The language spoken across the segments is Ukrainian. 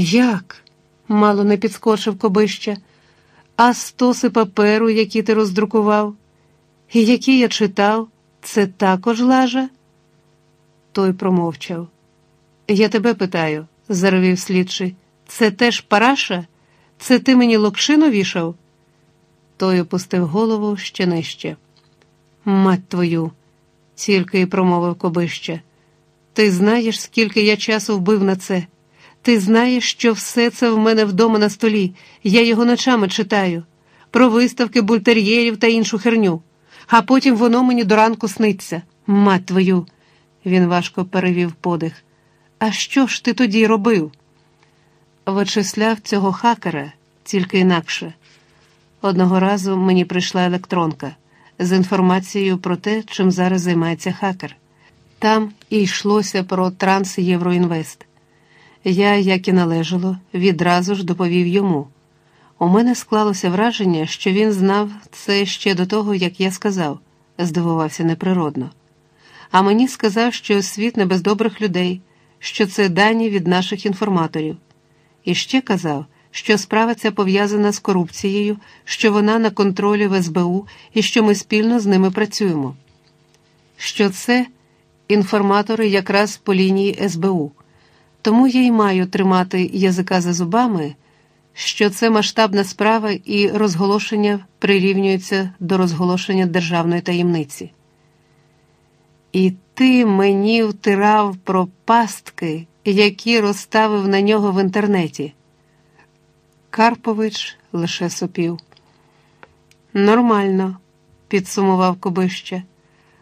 Як? мало не підскочив Кобища. А стоси паперу, які ти роздрукував, і які я читав, це також лажа? Той промовчав. Я тебе питаю, заревів слідчий, це теж параша? Це ти мені локшину вішав? Той опустив голову ще нижче. Мать твою, тільки й промовив Кобища. Ти знаєш, скільки я часу вбив на це? Ти знаєш, що все це в мене вдома на столі, я його ночами читаю, про виставки бультер'єрів та іншу херню, а потім воно мені до ранку сниться. Мать твою, він важко перевів подих. А що ж ти тоді робив? Вичисляв цього хакера тільки інакше. Одного разу мені прийшла електронка з інформацією про те, чим зараз займається хакер. Там і йшлося про Трансєвроінвест. Я, як і належало, відразу ж доповів йому. У мене склалося враження, що він знав це ще до того, як я сказав, здивувався неприродно. А мені сказав, що світ не без добрих людей, що це дані від наших інформаторів. І ще казав, що справа ця пов'язана з корупцією, що вона на контролі в СБУ і що ми спільно з ними працюємо. Що це інформатори якраз по лінії СБУ. Тому я й маю тримати язика за зубами, що це масштабна справа і розголошення прирівнюється до розголошення державної таємниці. І ти мені втирав про пастки, які розставив на нього в інтернеті. Карпович лише сопів. Нормально, підсумував Кобища.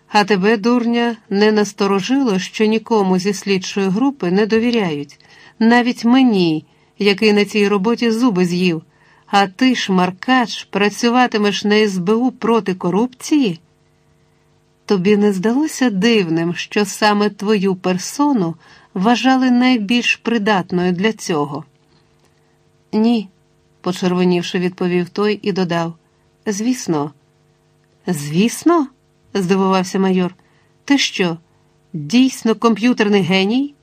А тебе, дурня, не насторожило, що нікому зі слідчої групи не довіряють, навіть мені, який на цій роботі зуби з'їв. А ти, шмаркач, працюватимеш на СБУ проти корупції? Тобі не здалося дивним, що саме твою персону вважали найбільш придатною для цього? Ні, почервонівши, відповів той і додав. Звісно, звісно здивувався майор. Ти що, дійсно комп'ютерний геній?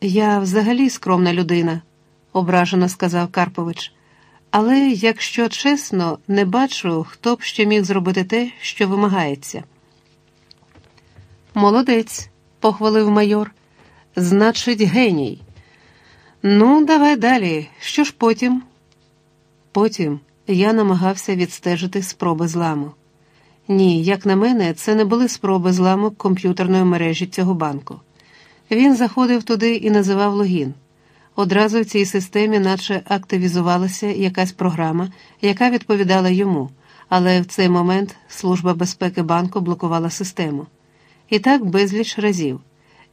Я взагалі скромна людина, ображено сказав Карпович. Але, якщо чесно, не бачу, хто б ще міг зробити те, що вимагається. Молодець, похвалив майор. Значить, геній. Ну, давай далі. Що ж потім? Потім я намагався відстежити спроби зламу. Ні, як на мене, це не були спроби зламок комп'ютерної мережі цього банку. Він заходив туди і називав логін. Одразу в цій системі, наче активізувалася якась програма, яка відповідала йому, але в цей момент Служба безпеки банку блокувала систему. І так безліч разів.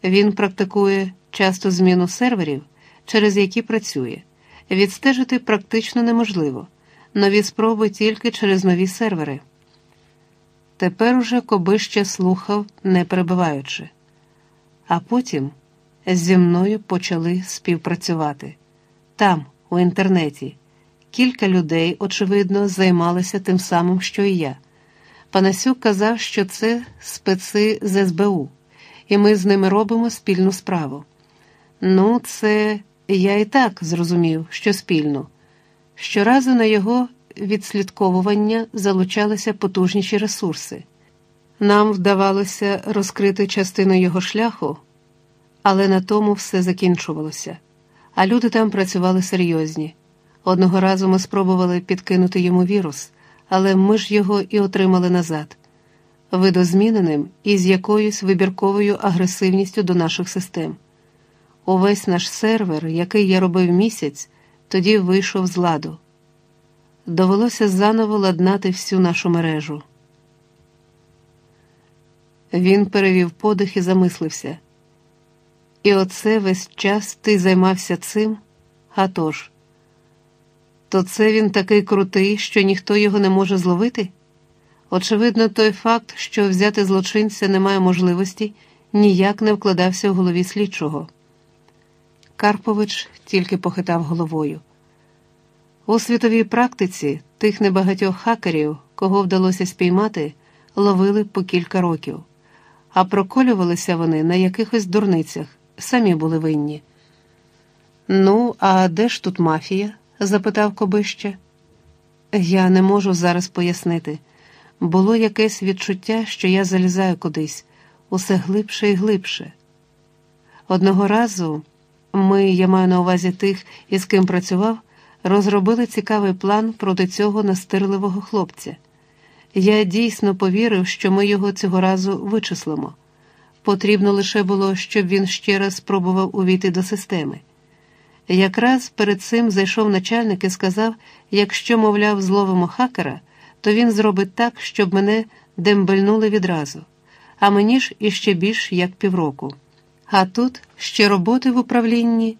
Він практикує часто зміну серверів, через які працює. Відстежити практично неможливо. Нові спроби тільки через нові сервери. Тепер уже Кобище слухав, не перебиваючи. А потім зі мною почали співпрацювати. Там, у інтернеті, кілька людей, очевидно, займалися тим самим, що і я. Панасюк казав, що це специ з СБУ, і ми з ними робимо спільну справу. Ну, це я і так зрозумів, що спільно. Щоразу на його відслідковування залучалися потужніші ресурси. Нам вдавалося розкрити частину його шляху, але на тому все закінчувалося, а люди там працювали серйозні. Одного разу ми спробували підкинути йому вірус, але ми ж його і отримали назад, видозміненим і з якоюсь вибірковою агресивністю до наших систем. Увесь наш сервер, який я робив місяць, тоді вийшов з ладу довелося заново ладнати всю нашу мережу. Він перевів подих і замислився. І оце весь час ти займався цим? А тож, то це він такий крутий, що ніхто його не може зловити? Очевидно, той факт, що взяти злочинця немає можливості, ніяк не вкладався в голові слідчого. Карпович тільки похитав головою. У світовій практиці тих небагатьох хакерів, кого вдалося спіймати, ловили по кілька років, а проколювалися вони на якихось дурницях, самі були винні. Ну, а де ж тут мафія? запитав Кобище. Я не можу зараз пояснити. Було якесь відчуття, що я залізаю кудись, усе глибше і глибше. Одного разу ми, я маю на увазі тих, із ким працював, розробили цікавий план проти цього настирливого хлопця. Я дійсно повірив, що ми його цього разу вичислимо. Потрібно лише було, щоб він ще раз спробував увійти до системи. Якраз перед цим зайшов начальник і сказав: якщо, мовляв, зловимо хакера, то він зробить так, щоб мене дембельнули відразу, а мені ж іще більш як півроку. А тут ще роботи в управлінні.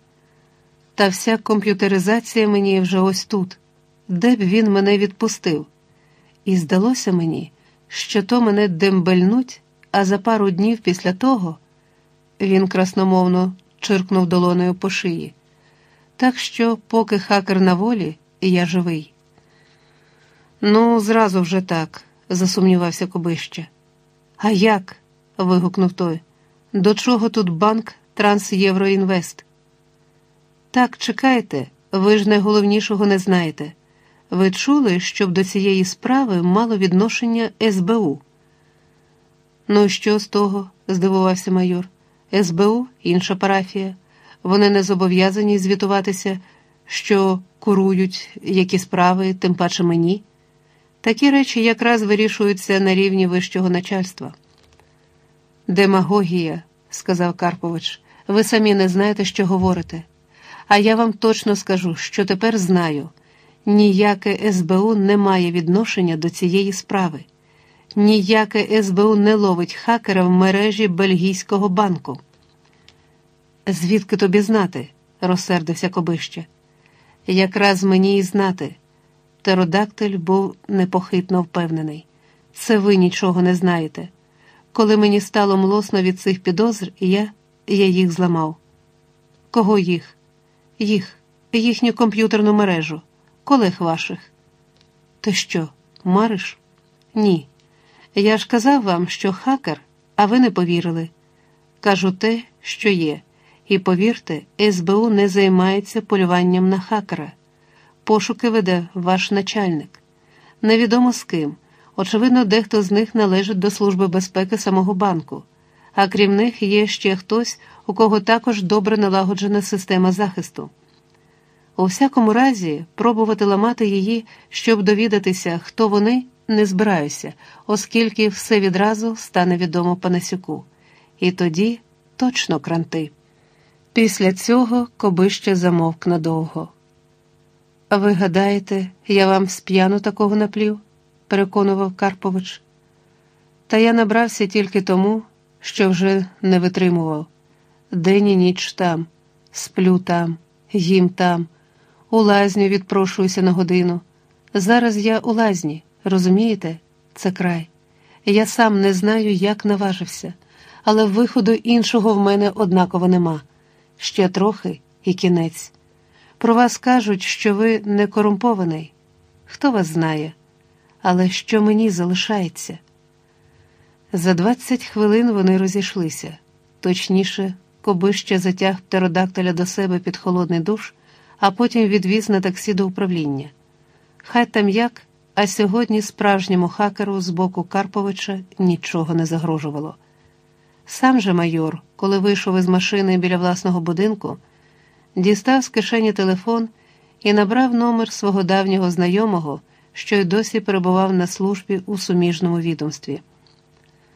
Та вся комп'ютеризація мені вже ось тут, де б він мене відпустив. І здалося мені, що то мене дембельнуть, а за пару днів після того він красномовно чиркнув долоною по шиї. Так що, поки хакер на волі, я живий. Ну, зразу вже так, засумнівався Кобище. А як? вигукнув той. До чого тут банк Трансєвроінвест? Так, чекайте, ви ж найголовнішого не знаєте. Ви чули, щоб до цієї справи мало відношення СБУ? Ну, що з того? здивувався майор. СБУ інша парафія. Вони не зобов'язані звітуватися, що курують які справи, тим паче мені. Такі речі якраз вирішуються на рівні вищого начальства. Демагогія, сказав Карпович, ви самі не знаєте, що говорите. А я вам точно скажу, що тепер знаю. Ніяке СБУ не має відношення до цієї справи. Ніяке СБУ не ловить хакера в мережі бельгійського банку. Звідки тобі знати? розсердився Кобище. Якраз мені і знати. Птеродактиль був непохитно впевнений. Це ви нічого не знаєте. Коли мені стало млосно від цих підозр, я, я їх зламав. Кого їх? Їх, їхню комп'ютерну мережу, колег ваших. Ти що, мариш? Ні. Я ж казав вам, що хакер, а ви не повірили. Кажу те, що є. І повірте, СБУ не займається полюванням на хакера. Пошуки веде ваш начальник. Невідомо з ким. Очевидно, дехто з них належить до Служби безпеки самого банку, а крім них є ще хтось, у кого також добре налагоджена система захисту. У всякому разі, пробувати ламати її, щоб довідатися, хто вони, не збираюся, оскільки все відразу стане відомо Панасюку. І тоді точно кранти. Після цього Кобище замовк надовго. Ви гадаєте, я вам сп'яну такого наплів? переконував Карпович. Та я набрався тільки тому, що вже не витримував. День і ніч там, сплю там, їм там, у лазню відпрошуюся на годину. Зараз я у лазні, розумієте? Це край. Я сам не знаю, як наважився, але виходу іншого в мене однаково нема. Ще трохи і кінець. Про вас кажуть, що ви не корумпований. Хто вас знає? Але що мені залишається? За двадцять хвилин вони розійшлися, точніше, Кобище затяг птеродактиля до себе під холодний душ, а потім відвіз на таксі до управління. Хай там як, а сьогодні справжньому хакеру з боку Карповича нічого не загрожувало. Сам же майор, коли вийшов із машини біля власного будинку, дістав з кишені телефон і набрав номер свого давнього знайомого, що й досі перебував на службі у суміжному відомстві.